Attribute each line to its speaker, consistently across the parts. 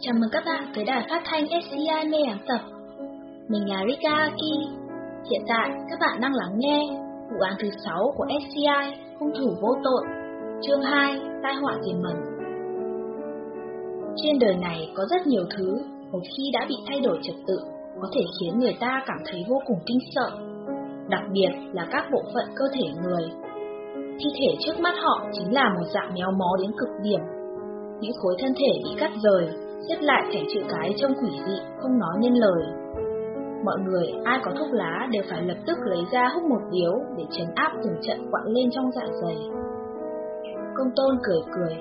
Speaker 1: Chào mừng các bạn tới đài phát thanh SCI Mê Ám Tập. Mình là Rika Aki. Hiện tại các bạn đang lắng nghe vụ án thứ 6 của SCI Hung thủ vô tội, chương 2, tai họa tiềm mẩn. Trên đời này có rất nhiều thứ một khi đã bị thay đổi trật tự có thể khiến người ta cảm thấy vô cùng kinh sợ, đặc biệt là các bộ phận cơ thể người. Thi thể trước mắt họ chính là một dạng méo mó đến cực điểm. Những khối thân thể bị cắt rời, xếp lại thành chữ cái trông quỷ dị, không nói nên lời. Mọi người ai có thuốc lá đều phải lập tức lấy ra hút một điếu để chấn áp từng trận quặn lên trong dạ dày. Công tôn cười cười.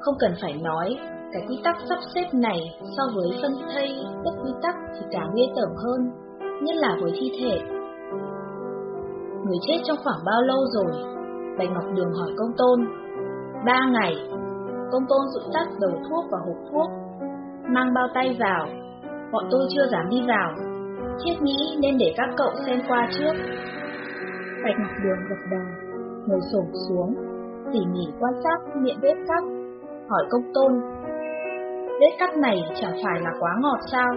Speaker 1: Không cần phải nói, cái quy tắc sắp xếp này so với phân thây bất quy tắc thì càng ghê tởm hơn, nhất là với thi thể. Người chết trong khoảng bao lâu rồi? Bạch Ngọc Đường hỏi công tôn. Ba ngày. Công tôn dụi tắt đầu thuốc và hộp thuốc, mang bao tay vào. Bọn tôi chưa dám đi vào. Thiết nghĩ nên để các cậu xem qua trước. Bạch Ngọc Đường gật đầu, ngồi xổm xuống, tỉ mỉ quan sát miệng vết cắt, hỏi công tôn. Vết cắt này chẳng phải là quá ngọt sao?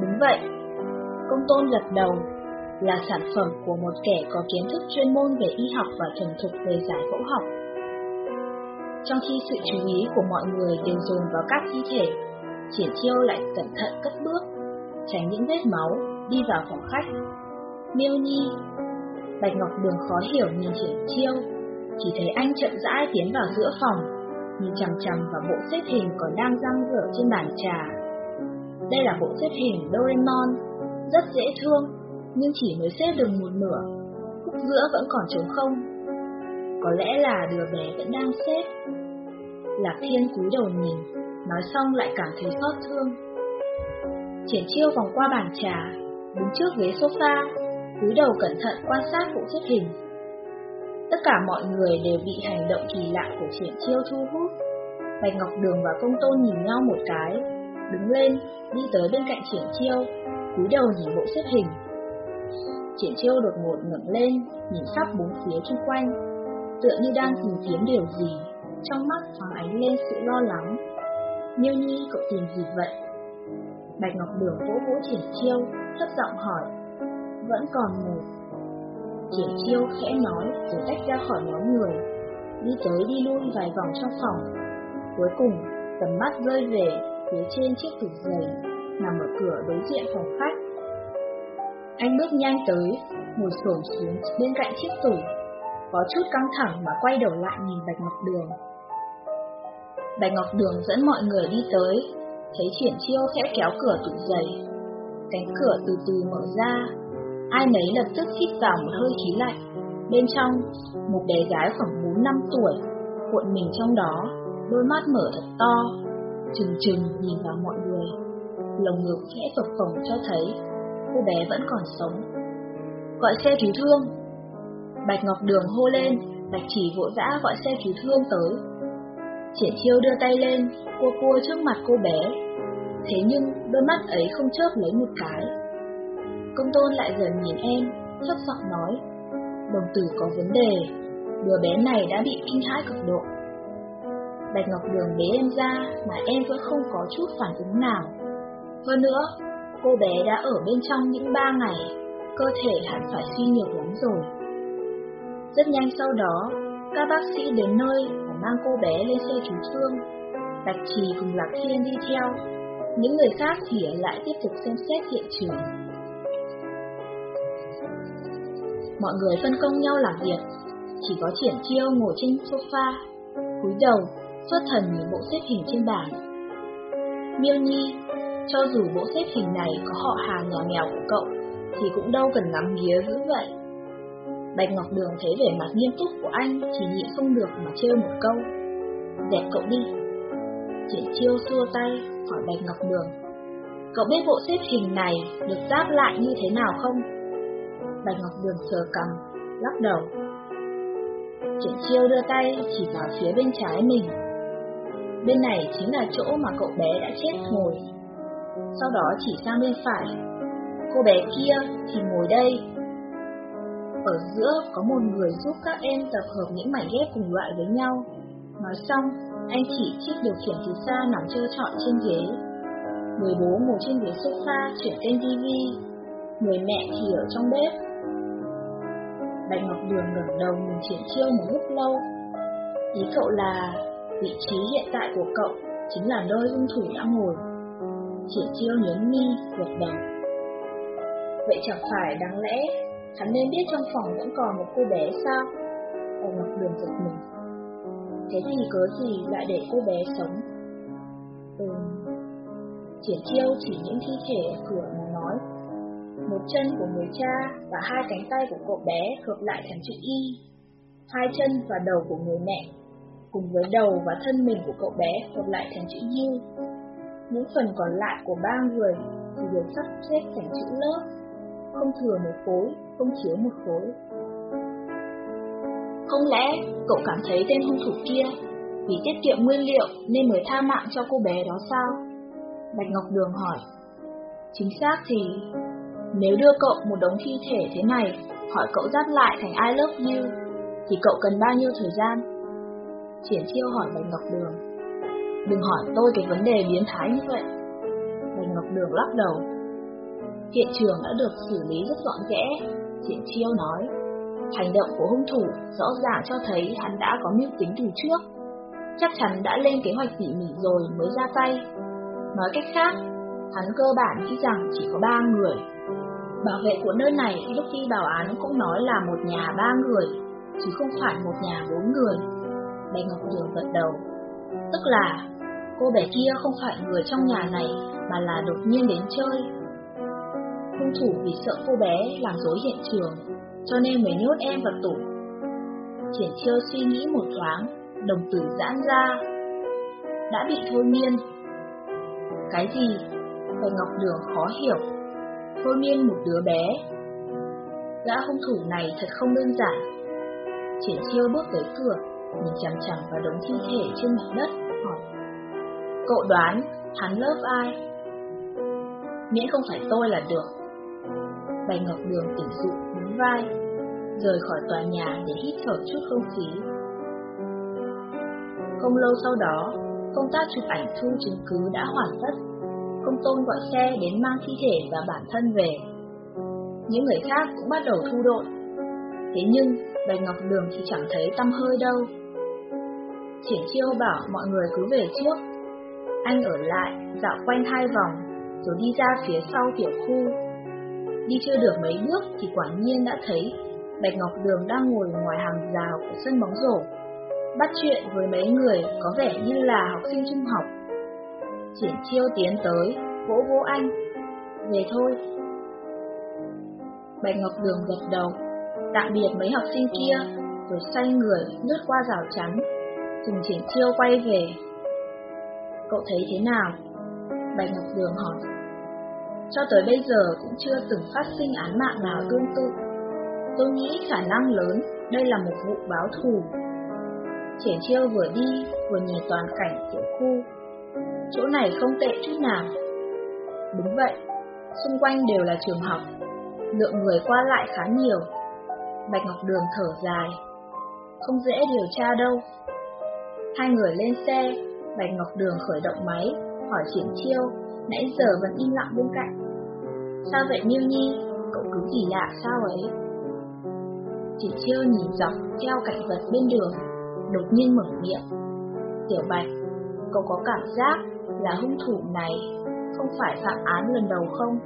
Speaker 1: Đúng vậy. Công tôn gật đầu, là sản phẩm của một kẻ có kiến thức chuyên môn về y học và thuần thục về giải phẫu học. Trong khi sự chú ý của mọi người đều dồn vào các thi thể, Triển Chiêu lại cẩn thận cất bước, tránh những vết máu, đi vào phòng khách. Miêu Nhi, Bạch Ngọc Đường khó hiểu nhìn Triển Chiêu, chỉ thấy anh chậm rãi tiến vào giữa phòng, nhìn chằm chằm vào bộ xếp hình còn đang răng rở trên bàn trà. Đây là bộ xếp hình Doraemon, rất dễ thương, nhưng chỉ mới xếp được một nửa, khúc giữa vẫn còn trống không. Có lẽ là đứa bé vẫn đang xếp. Lạc Thiên cúi đầu nhìn, nói xong lại cảm thấy xót thương. Triển chiêu vòng qua bàn trà, đứng trước ghế sofa, cúi đầu cẩn thận quan sát bộ xếp hình. Tất cả mọi người đều bị hành động kỳ lạ của triển chiêu thu hút. Bạch Ngọc Đường và Công Tôn nhìn nhau một cái, đứng lên, đi tới bên cạnh triển chiêu, cúi đầu nhìn bộ xếp hình. Triển chiêu đột ngột ngẩng lên, nhìn khắp bốn phía xung quanh, tựa như đang tìm kiếm điều gì, trong mắt thoáng ánh lên sự lo lắng. Miêu Nhi cậu tìm gì vậy? Bạch Ngọc Đường vỗ vỗ Triển chiêu, thấp giọng hỏi. Vẫn còn ngủ. Triển chiêu khẽ nói rồi tách ra khỏi nhóm người, đi tới đi lui vài vòng trong phòng. Cuối cùng, tầm mắt rơi về phía trên chiếc tủ giày nằm ở cửa đối diện phòng khách. Anh bước nhanh tới, ngồi xổm xuống bên cạnh chiếc tủ, có chút căng thẳng mà quay đầu lại nhìn Bạch Ngọc Đường. Bạch Ngọc Đường dẫn mọi người đi tới, thấy triển chiêu khẽ kéo cửa tủ giày. Cánh cửa từ từ mở ra, ai nấy lập tức hít vào một hơi khí lạnh. Bên trong, một bé gái khoảng 4 năm tuổi, cuộn mình trong đó, đôi mắt mở thật to, trừng trừng nhìn vào mọi người. Lồng ngực khẽ phập phồng cho thấy cô bé vẫn còn sống. Gọi xe cứu thương. Bạch Ngọc Đường hô lên, Bạch chỉ vội vã gọi xe cứu thương tới. Triển chiêu đưa tay lên, cua cua trước mặt cô bé. Thế nhưng đôi mắt ấy không chớp lấy một cái. Công tôn lại gần nhìn em, thấp giọng nói. Đồng tử có vấn đề, đứa bé này đã bị kinh hãi cực độ. Bạch Ngọc Đường bế em ra mà em vẫn không có chút phản ứng nào. Hơn nữa, cô bé đã ở bên trong những ba ngày, cơ thể hẳn phải suy nhược lắm rồi. Rất nhanh sau đó, các bác sĩ đến nơi và mang cô bé lên xe cứu thương. Bạch Trì cùng Lạc Thiên đi theo, những người khác thì ở lại tiếp tục xem xét hiện trường. Mọi người phân công nhau làm việc, chỉ có triển chiêu ngồi trên sofa, cúi đầu, xuất thần nhìn bộ xếp hình trên bàn. Miêu Nhi, cho dù bộ xếp hình này có họ hàng nhà nghèo của cậu, thì cũng đâu cần ngắm nghía dữ vậy. Bạch Ngọc Đường thấy vẻ mặt nghiêm túc của anh chỉ nhịn không được mà trêu một câu. Dẹp cậu đi. Triển chiêu xua tay, khỏi Bạch Ngọc Đường. Cậu biết bộ xếp hình này được ráp lại như thế nào không? Bạch Ngọc Đường sờ cầm, lắc đầu. Triển chiêu đưa tay chỉ vào phía bên trái mình. Bên này chính là chỗ mà cậu bé đã chết ngồi. Sau đó chỉ sang bên phải. Cô bé kia thì ngồi đây. Ở giữa có một người giúp các em tập hợp những mảnh ghép cùng loại với nhau. Nói xong, Anh chỉ chiếc điều khiển từ xa nằm trơ trọi trên ghế. Người bố ngồi trên ghế sofa chuyển kênh TV. Người mẹ thì ở trong bếp. Bạch Ngọc Đường ngẩng đầu nhìn Triển Chiêu một lúc lâu. Ý cậu là vị trí hiện tại của cậu chính là nơi hung thủ đã ngồi. Triển Chiêu nhấn mi, gật đầu. Vậy chẳng phải đáng lẽ hắn nên biết trong phòng vẫn còn một cô bé sao? Bạch Ngọc Đường giật mình. Thế thì cớ gì lại để cô bé sống? Ừ. Triển chiêu chỉ những thi thể ở cửa mà nói. Một chân của người cha và hai cánh tay của cậu bé hợp lại thành chữ Y. Hai chân và đầu của người mẹ, cùng với đầu và thân mình của cậu bé hợp lại thành chữ U. Những phần còn lại của ba người thì được sắp xếp thành chữ lớp, không thừa một khối, không thiếu một khối. Không lẽ cậu cảm thấy tên hung thủ kia vì tiết kiệm nguyên liệu nên mới tha mạng cho cô bé đó sao? Bạch Ngọc Đường hỏi. Chính xác thì nếu đưa cậu một đống thi thể thế này hỏi cậu dắt lại thành I love you thì cậu cần bao nhiêu thời gian? Triển chiêu hỏi Bạch Ngọc Đường. Đừng hỏi tôi cái vấn đề biến thái như vậy. Bạch Ngọc Đường lắc đầu. Hiện trường đã được xử lý rất gọn ghẽ, Triển chiêu nói. Hành động của hung thủ rõ ràng cho thấy hắn đã có mưu tính từ trước. Chắc chắn đã lên kế hoạch tỉ mỉ rồi mới ra tay. Nói cách khác, hắn cơ bản nghĩ rằng chỉ có ba người. Bảo vệ của nơi này lúc khi bảo án cũng nói là một nhà ba người, chứ không phải một nhà bốn người. Bạch Ngọc Đường gật đầu. Tức là, cô bé kia không phải người trong nhà này mà là đột nhiên đến chơi. Hung thủ vì sợ cô bé làm rối hiện trường cho nên mới nhốt em vào tủ. Triển chiêu suy nghĩ một thoáng, đồng tử giãn ra. Đã bị thôi miên. Cái gì? Bạch Ngọc Đường khó hiểu. Thôi miên một đứa bé. Gã hung thủ này thật không đơn giản. Triển chiêu bước tới cửa, nhìn chằm chằm vào đống thi thể trên mặt đất, hỏi. Cậu đoán hắn lớp ai? Miễn không phải tôi là được. Bạch Ngọc Đường tỉnh dụ nhún vai, rời khỏi tòa nhà để hít thở chút không khí. Không lâu sau đó, công tác chụp ảnh thu chứng cứ đã hoàn tất. Công tôn gọi xe đến mang thi thể và bản thân về. Những người khác cũng bắt đầu thu đội. Thế nhưng, Bạch Ngọc Đường thì chẳng thấy tâm hơi đâu. Triển chiêu bảo mọi người cứ về trước. Anh ở lại, dạo quanh hai vòng, rồi đi ra phía sau tiểu khu Đi chưa được mấy bước thì quả nhiên đã thấy Bạch Ngọc Đường đang ngồi ngoài hàng rào của sân bóng rổ, bắt chuyện với mấy người có vẻ như là học sinh trung học. Triển chiêu tiến tới, vỗ vỗ anh, về thôi. Bạch Ngọc Đường gật đầu, tạm biệt mấy học sinh kia, rồi xoay người lướt qua rào chắn, cùng triển chiêu quay về. Cậu thấy thế nào? Bạch Ngọc Đường hỏi. Cho tới bây giờ cũng chưa từng phát sinh án mạng nào tương tự. Tôi nghĩ khả năng lớn đây là một vụ báo thù. Triển chiêu vừa đi vừa nhìn toàn cảnh tiểu khu. Chỗ này không tệ chút nào. Đúng vậy, xung quanh đều là trường học, lượng người qua lại khá nhiều. Bạch Ngọc Đường thở dài, không dễ điều tra đâu. Hai người lên xe, Bạch Ngọc Đường khởi động máy, hỏi Triển Chiêu nãy giờ vẫn im lặng bên cạnh. Sao vậy Miêu Nhi, cậu cứ kỳ lạ sao ấy? Chỉ chiêu nhìn dọc theo cảnh vật bên đường, đột nhiên mở miệng. Tiểu Bạch, cậu có cảm giác là hung thủ này không phải phạm án lần đầu không?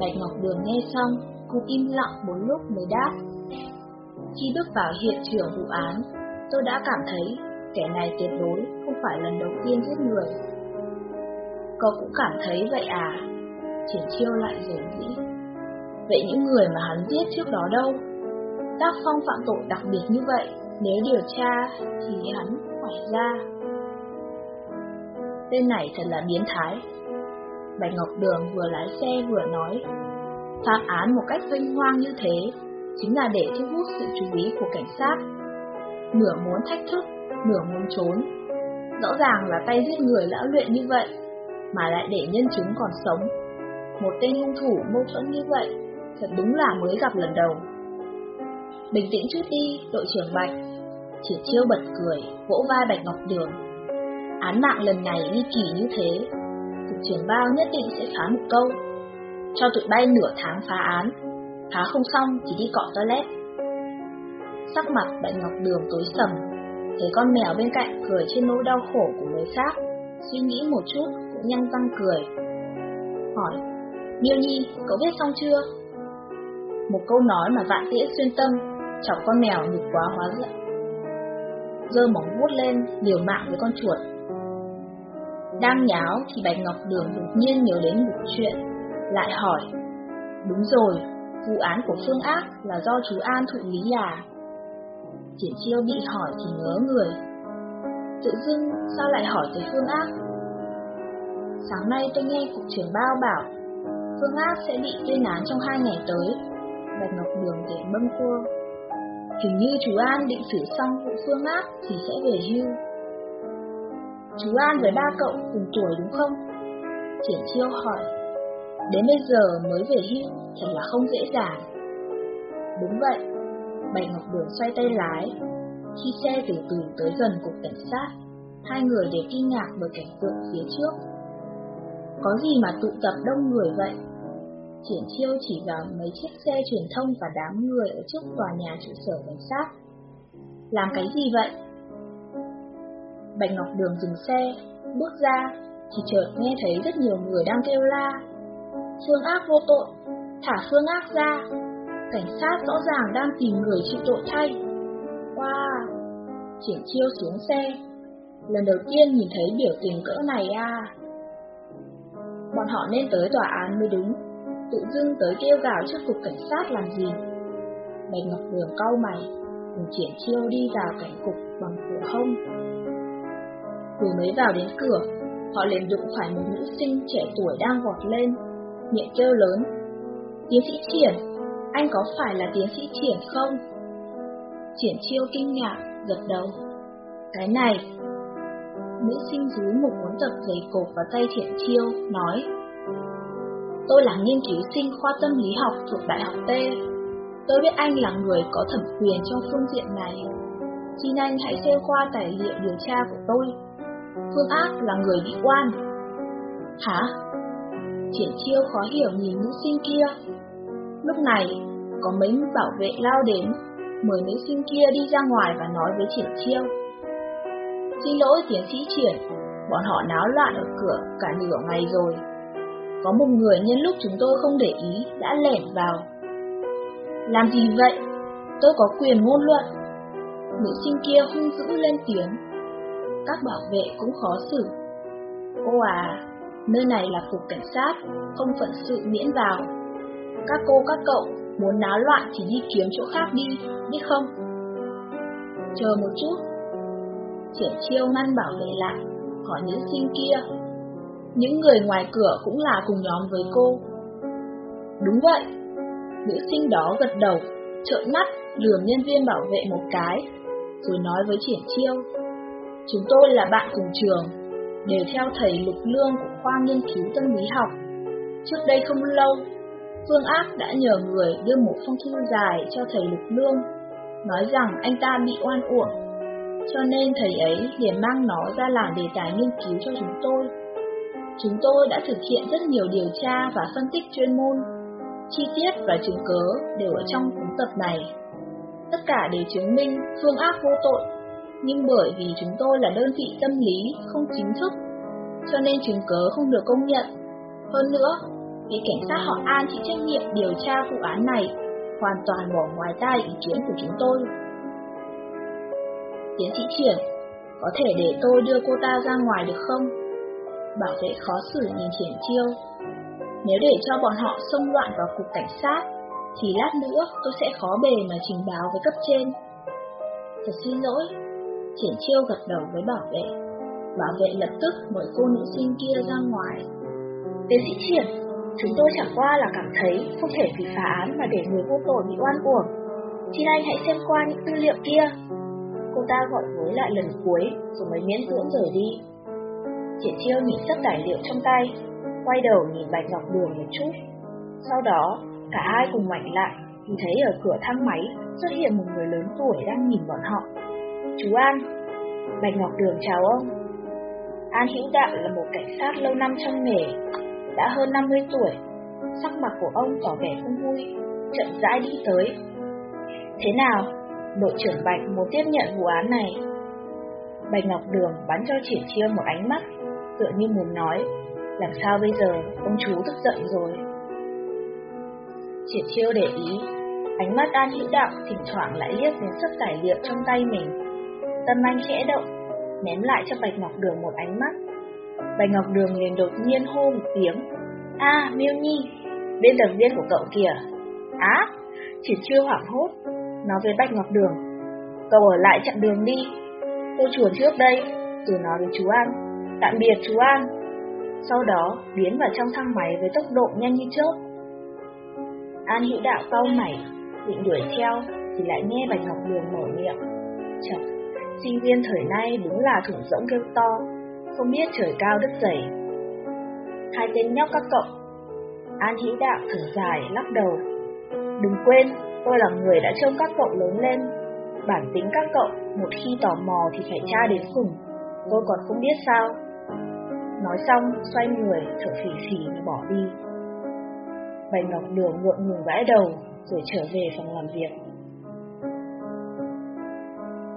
Speaker 1: Bạch Ngọc Đường nghe xong, cũng im lặng một lúc mới đáp. Khi bước vào hiện trường vụ án, tôi đã cảm thấy kẻ này tuyệt đối không phải lần đầu tiên giết người. Cậu cũng cảm thấy vậy à? Triển chiêu lại rồi nghĩ. Vậy những người mà hắn giết trước đó đâu? Tác phong phạm tội đặc biệt như vậy, nếu điều tra thì hắn phải ra. Tên này thật là biến thái. Bạch Ngọc Đường vừa lái xe vừa nói, phá án một cách vinh hoang như thế, chính là để thu hút sự chú ý của cảnh sát. Nửa muốn thách thức, nửa muốn trốn. Rõ ràng là tay giết người lão luyện như vậy, mà lại để nhân chứng còn sống. Một tên hung thủ mâu thuẫn như vậy, thật đúng là mới gặp lần đầu. Bình tĩnh chút đi, đội trưởng Bạch. chỉ chiêu bật cười, vỗ vai Bạch Ngọc Đường. Án mạng lần này ly kỳ như thế, cục trưởng bao nhất định sẽ phá một câu. Cho tụi bay nửa tháng phá án, phá không xong chỉ đi cọ toilet. Sắc mặt Bạch Ngọc Đường tối sầm, thấy con mèo bên cạnh cười trên nỗi đau khổ của người khác, suy nghĩ một chút nhăn răng cười. Hỏi, Miêu Nhi, cậu viết xong chưa? Một câu nói mà vạn tĩa xuyên tâm, chọc con mèo nhục quá hóa giận. Dơ móng vuốt lên, liều mạng với con chuột. Đang nháo thì Bạch Ngọc Đường đột nhiên nhớ đến một chuyện, lại hỏi. Đúng rồi, vụ án của Phương Ác là do chú An thụ lý à? Triển chiêu bị hỏi thì ngớ người. Tự dưng sao lại hỏi tới Phương Ác? Sáng nay tôi nghe cục trưởng bao bảo Phương Ác sẽ bị tuyên án trong hai ngày tới. Bạch Ngọc Đường kể bâng cua. Hình như chú An định xử xong vụ Phương Ác thì sẽ về hưu. Chú An với ba cậu cùng tuổi đúng không? Triển chiêu hỏi. Đến bây giờ mới về hưu, thật là không dễ dàng. Đúng vậy, Bạch Ngọc Đường xoay tay lái. Khi xe từ từ tới gần cục cảnh sát, hai người đều kinh ngạc bởi cảnh tượng phía trước. Có gì mà tụ tập đông người vậy? Triển chiêu chỉ vào mấy chiếc xe truyền thông và đám người ở trước tòa nhà trụ sở cảnh sát. Làm cái gì vậy? Bạch Ngọc Đường dừng xe, bước ra, thì chợt nghe thấy rất nhiều người đang kêu la. Phương ác vô tội, thả phương ác ra, cảnh sát rõ ràng đang tìm người chịu tội thay. Wow, triển chiêu xuống xe, lần đầu tiên nhìn thấy biểu tình cỡ này à. Bọn họ nên tới tòa án mới đúng, tự dưng tới kêu gào trước cục cảnh sát làm gì. Bạch Ngọc Đường cau mày, cùng triển chiêu đi vào cảnh cục bằng cửa hông. Vừa mới vào đến cửa, họ liền đụng phải một nữ sinh trẻ tuổi đang vọt lên, miệng kêu lớn. Tiến sĩ Triển, anh có phải là tiến sĩ Triển không? Triển chiêu kinh ngạc, gật đầu. Cái này, nữ sinh dưới một cuốn tập giấy cột vào tay Triển chiêu, nói. Tôi là nghiên cứu sinh khoa tâm lý học thuộc Đại học T. Tôi biết anh là người có thẩm quyền trong phương diện này. Xin anh hãy xem qua tài liệu điều tra của tôi. Phương Ác là người bị oan. Hả? Triển chiêu khó hiểu nhìn nữ sinh kia. Lúc này, có mấy bảo vệ lao đến, mời nữ sinh kia đi ra ngoài và nói với Triển chiêu. Xin lỗi tiến sĩ Triển, bọn họ náo loạn ở cửa cả nửa ngày rồi. Có một người nhân lúc chúng tôi không để ý đã lẻn vào. Làm gì vậy? Tôi có quyền ngôn luận. Nữ sinh kia hung dữ lên tiếng. Các bảo vệ cũng khó xử. Cô à, nơi này là cục cảnh sát, không phận sự miễn vào. Các cô các cậu muốn náo loạn thì đi kiếm chỗ khác đi, biết không? Chờ một chút. Triển chiêu ngăn bảo vệ lại, hỏi nữ sinh kia. Những người ngoài cửa cũng là cùng nhóm với cô. Đúng vậy. Nữ sinh đó gật đầu, trợn mắt, lườm nhân viên bảo vệ một cái, rồi nói với triển chiêu. Chúng tôi là bạn cùng trường, đều theo thầy Lục Lương của khoa nghiên cứu tâm lý học. Trước đây không lâu, Phương Ác đã nhờ người đưa một phong thư dài cho thầy Lục Lương, nói rằng anh ta bị oan uổng. Cho nên thầy ấy liền mang nó ra làm đề tài nghiên cứu cho chúng tôi. Chúng tôi đã thực hiện rất nhiều điều tra và phân tích chuyên môn. Chi tiết và chứng cớ đều ở trong cuốn tập này. Tất cả đều chứng minh Phương Ác vô tội nhưng bởi vì chúng tôi là đơn vị tâm lý không chính thức, cho nên chứng cớ không được công nhận. Hơn nữa, vị cảnh sát họ An chịu trách nhiệm điều tra vụ án này, hoàn toàn bỏ ngoài tai ý kiến của chúng tôi. Tiến sĩ Triển, có thể để tôi đưa cô ta ra ngoài được không? Bảo vệ khó xử nhìn Triển Chiêu. Nếu để cho bọn họ xông loạn vào cục cảnh sát, thì lát nữa tôi sẽ khó bề mà trình báo với cấp trên. Thật xin lỗi, Triển chiêu gật đầu với bảo vệ. Bảo vệ lập tức mời cô nữ sinh kia ra ngoài. Tiến sĩ Triển, chúng tôi chẳng qua là cảm thấy không thể vì phá án mà để người vô tội bị oan uổng. Xin anh hãy xem qua những tư liệu kia. Cô ta gọi với lại lần cuối rồi mới miễn cưỡng rời đi. Triển chiêu nhìn sắp tài liệu trong tay, quay đầu nhìn Bạch Ngọc Đường một chút. Sau đó, cả hai cùng mạnh lại thì thấy ở cửa thang máy xuất hiện một người lớn tuổi đang nhìn bọn họ. Chú An, Bạch Ngọc Đường chào ông. An Hữu Đạo là một cảnh sát lâu năm trong nghề, đã hơn 50 tuổi. Sắc mặt của ông tỏ vẻ không vui, chậm rãi đi tới. Thế nào, đội trưởng Bạch muốn tiếp nhận vụ án này? Bạch Ngọc Đường bắn cho Triển Chiêu một ánh mắt, tựa như muốn nói, làm sao bây giờ, ông chú tức giận rồi. Triển Chiêu để ý, ánh mắt An Hữu Đạo thỉnh thoảng lại liếc đến sấp tài liệu trong tay mình. Tâm anh khẽ động, ném lại cho Bạch Ngọc Đường một ánh mắt. Bạch Ngọc Đường liền đột nhiên hô một tiếng. À, Miêu Nhi, bên tập viên của cậu kìa. Á, triển chiêu hoảng hốt, nói với Bạch Ngọc Đường. Cậu ở lại chặn đường đi, tôi chuồn trước đây, rồi nói với chú An. Tạm biệt chú An. Sau đó, biến vào trong thang máy với tốc độ nhanh như chớp. An hữu đạo cau mày, định đuổi theo, thì lại nghe Bạch Ngọc Đường mở miệng. Chật, sinh viên thời nay đúng là thủng rỗng kêu to, không biết trời cao đất dày. Hai tên nhóc các cậu. An hữu đạo thở dài, lắc đầu. Đừng quên, tôi là người đã trông các cậu lớn lên. Bản tính các cậu, một khi tò mò thì phải tra đến cùng. Tôi còn không biết sao. Nói xong, xoay người, thở phì phì bỏ đi. Bạch Ngọc Đường ngượng ngùng gãi đầu, rồi trở về phòng làm việc.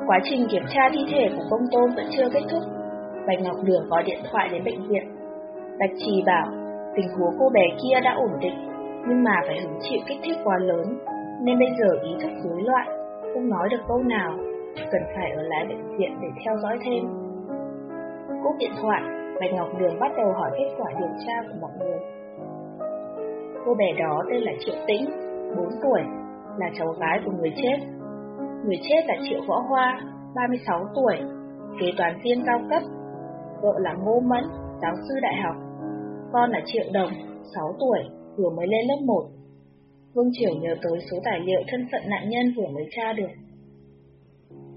Speaker 1: Quá trình kiểm tra thi thể của công tôn vẫn chưa kết thúc. Bạch Ngọc Đường gọi điện thoại đến bệnh viện. Bạch Trì bảo, tình huống cô bé kia đã ổn định, nhưng mà phải hứng chịu kích thích quá lớn, nên bây giờ ý thức rối loạn, không nói được câu nào, cần phải ở lại bệnh viện để theo dõi thêm. Cúp điện thoại, Bạch Ngọc Đường bắt đầu hỏi kết quả điều tra của mọi người. Cô bé đó tên là Triệu Tĩnh, 4 tuổi, là cháu gái của người chết. Người chết là Triệu Võ Hoa, 36 tuổi, kế toán viên cao cấp. Vợ là Ngô Mẫn, giáo sư đại học. Con là Triệu Đồng, 6 tuổi, vừa mới lên lớp 1. Vương Triều nhớ tới số tài liệu thân phận nạn nhân vừa mới tra được.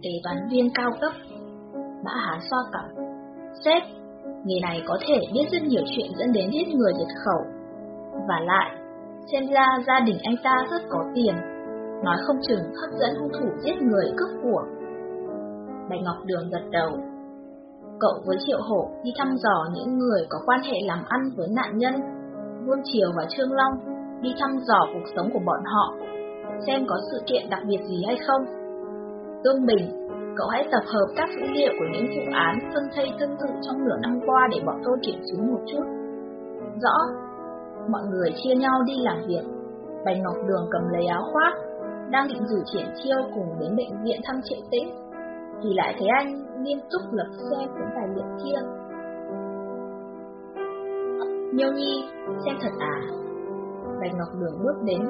Speaker 2: Kế toán viên cao cấp, Mã Hán xoa cằm, Sếp, người này có thể biết rất nhiều chuyện dẫn đến giết người diệt khẩu. Và lại, xem ra gia đình anh ta rất có tiền, nói không chừng hấp dẫn hung thủ giết người cướp của. Bạch Ngọc Đường gật đầu. Cậu với Triệu Hổ đi thăm dò những người có quan hệ làm ăn với nạn nhân, Vương Triều và Trương Long, đi thăm dò cuộc sống của bọn họ, xem có sự kiện đặc biệt gì hay không. Tương Bình, cậu hãy tập hợp các dữ liệu của những vụ án phân thây tương tự trong nửa năm qua để bọn tôi kiểm chứng một chút. Rõ, mọi người chia nhau đi làm việc. Bạch Ngọc Đường cầm lấy áo khoác, đang định rủ triển chiêu cùng đến bệnh viện thăm triệu tĩnh, thì lại thấy anh nghiêm túc lật xem cuốn tài liệu kia. Nhiêu Nhi, xem thật à? Bạch Ngọc Đường bước đến.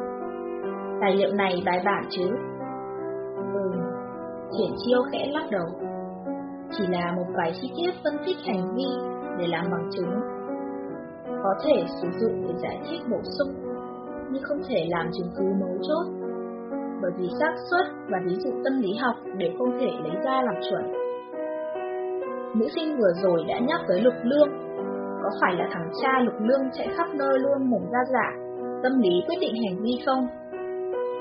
Speaker 2: Tài liệu này bài bản chứ? Ừ, triển chiêu khẽ lắc đầu. Chỉ là một vài chi tiết phân tích hành vi để làm bằng chứng có thể sử dụng để giải thích bổ sung, nhưng không thể làm chứng cứ mấu chốt, bởi vì xác suất và ví dụ tâm lý học đều không thể lấy ra làm chuẩn. Nữ sinh vừa rồi đã nhắc tới lục lương, có phải là thằng cha lục lương chạy khắp nơi luôn mồm ra giả, tâm lý quyết định hành vi không?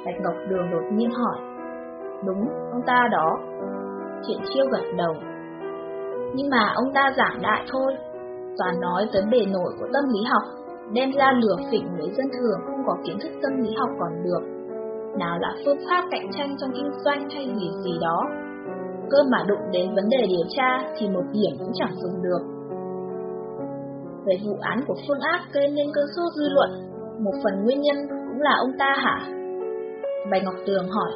Speaker 2: Bạch Ngọc Đường đột nhiên hỏi. Đúng, ông ta đó. Triển chiêu gật đầu. Nhưng mà ông ta giảng đại thôi, toàn nói tới bề nổi của tâm lý học, đem ra lừa phỉnh người dân thường không có kiến thức tâm lý học còn được. Nào là phương pháp cạnh tranh trong kinh doanh hay gì gì đó. Cơ mà đụng đến vấn đề điều tra thì một điểm cũng chẳng dùng được. Về vụ án của Phương Ác gây nên cơn sốt dư luận, một phần nguyên nhân cũng là ông ta hả? Bạch Ngọc Tường hỏi.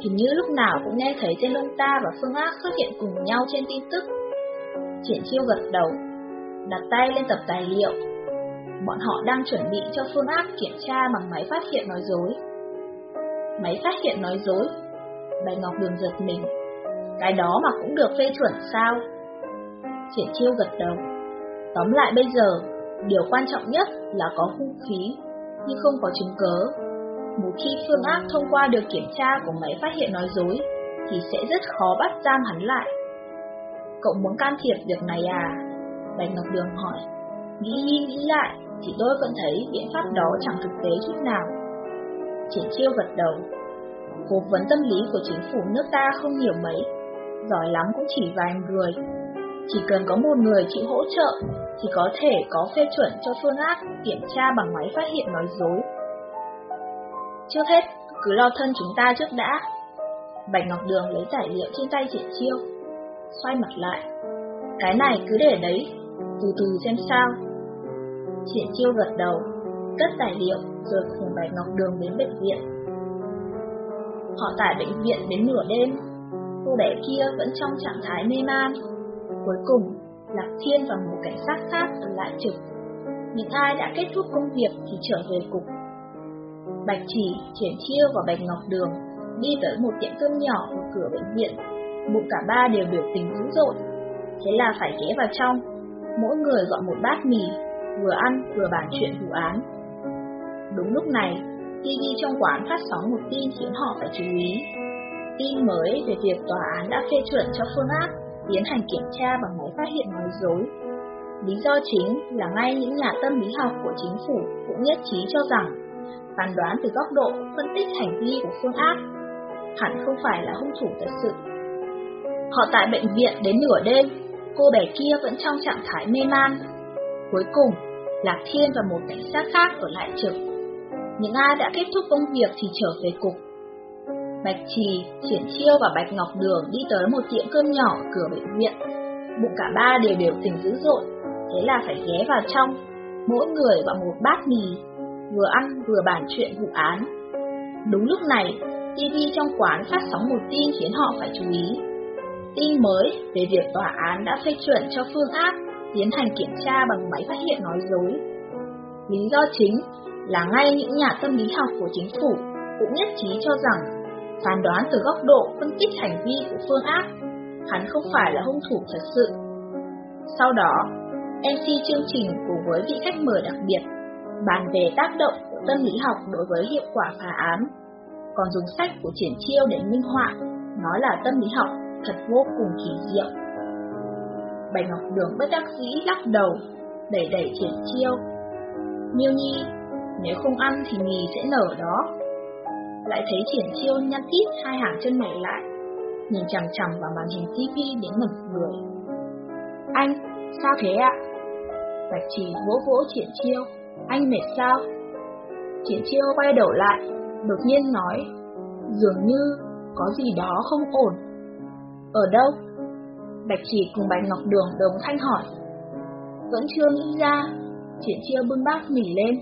Speaker 2: Hình như lúc nào cũng nghe thấy tên ông ta và Phương Ác xuất hiện cùng nhau trên tin tức. Triển chiêu gật đầu, đặt tay lên tập tài liệu. Bọn họ đang chuẩn bị cho phương Ác kiểm tra bằng máy phát hiện nói dối. Máy phát hiện nói dối? Bạch Ngọc Đường giật mình. Cái đó mà cũng được phê chuẩn sao? Triển chiêu gật đầu. Tóm lại bây giờ, điều quan trọng nhất là có hung khí, nhưng không có chứng cớ. Một khi phương Ác thông qua được kiểm tra của máy phát hiện nói dối, thì sẽ rất khó bắt giam hắn lại. Cậu muốn can thiệp việc này à? Bạch Ngọc Đường hỏi. Nghĩ đi nghĩ lại, thì tôi vẫn thấy biện pháp đó chẳng thực tế chút nào. Triển chiêu gật đầu. Cố vấn tâm lý của chính phủ nước ta không nhiều mấy,
Speaker 1: giỏi lắm cũng chỉ vài người. Chỉ cần có một người chịu hỗ trợ thì có thể có phê chuẩn cho phương áp kiểm tra bằng máy phát hiện nói dối. Trước hết, cứ lo thân chúng ta trước đã. Bạch Ngọc Đường lấy tài liệu trên tay triển chiêu, xoay mặt lại. Cái này cứ để đấy, từ từ xem sao. Triển chiêu gật đầu, cất tài liệu rồi cùng Bạch Ngọc Đường đến bệnh viện. Họ tải bệnh viện đến nửa đêm, cô bé kia vẫn trong trạng thái mê man. Cuối cùng, Lạc Thiên và một cảnh sát khác ở lại trực. Những ai đã kết thúc công việc thì trở về cục. Bạch Chỉ, Triển Chiêu và Bạch Ngọc Đường đi tới một tiệm cơm nhỏ ở cửa bệnh viện. Bụng cả ba đều biểu tình dữ dội. Thế là phải ghé vào trong. Mỗi người gọi một bát mì, vừa ăn vừa bàn chuyện vụ án. Đúng lúc này, TV trong quán phát sóng một tin khiến họ phải chú ý. Tin mới về việc tòa án đã phê chuẩn cho Phương Áp tiến hành kiểm tra bằng máy phát hiện nói dối. Lý do chính là ngay những nhà tâm lý học của chính phủ cũng nhất trí cho rằng phán đoán từ góc độ phân tích hành vi của Phương Áp hẳn không phải là hung thủ thật sự. Họ tại bệnh viện đến nửa đêm, cô bé kia vẫn trong trạng thái mê man. Cuối cùng, Lạc Thiên và một cảnh sát khác ở lại trực. Những ai đã kết thúc công việc thì trở về cục. Bạch Trì, Triển Chiêu và Bạch Ngọc Đường đi tới một tiệm cơm nhỏ ở cửa bệnh viện. Bụng cả ba đều đều tình dữ dội, thế là phải ghé vào trong, mỗi người gọi một bát mì, vừa ăn vừa bàn chuyện vụ án. Đúng lúc này, TV trong quán phát sóng một tin khiến họ phải chú ý. Tin mới về việc tòa án đã phê chuẩn cho Phương Áp tiến hành kiểm tra bằng máy phát hiện nói dối. Lý do chính là ngay những nhà tâm lý học của chính phủ cũng nhất trí cho rằng phán đoán từ góc độ phân tích hành vi của Phương Ác, hắn không phải là hung thủ thật sự. Sau đó, MC chương trình cùng với vị khách mời đặc biệt bàn về tác động của tâm lý học đối với hiệu quả phá án, còn dùng sách của triển chiêu để minh họa, nói là tâm lý học thật vô cùng kỳ diệu. Bạch Ngọc Đường bất đắc dĩ lắc đầu, đẩy đẩy triển chiêu. Miêu Nhi, nếu không ăn thì mì sẽ nở đó. Lại thấy triển chiêu nhăn tít hai hàng chân mày lại, nhìn chằm chằm vào màn hình TV đến ngẩn người. Anh, sao thế ạ? Bạch chỉ vỗ vỗ triển chiêu, anh mệt sao? Triển chiêu quay đầu lại, đột nhiên nói, dường như có gì đó không ổn. Ở đâu? Bạch chỉ cùng Bạch Ngọc Đường đồng thanh hỏi. Vẫn chưa nghĩ ra, triển chiêu bưng bát mỉ lên.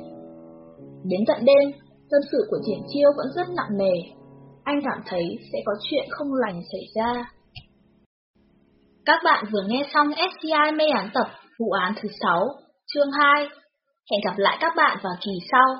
Speaker 1: Đến tận đêm, tâm sự của triển chiêu vẫn rất nặng nề. Anh cảm thấy sẽ có chuyện không lành xảy ra. Các bạn vừa nghe xong SCI mê án tập vụ án thứ 6, chương 2. Hẹn gặp lại các bạn vào kỳ sau.